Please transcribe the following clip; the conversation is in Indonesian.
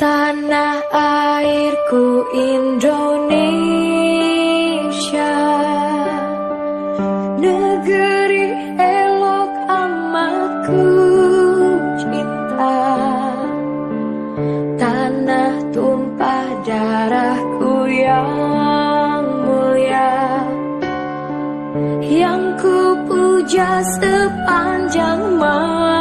Tanah airku Indonesia. Negeri elok amatku cinta. Tanah tumpah darahku yang mulia. Yang ku puja sepanjang masa.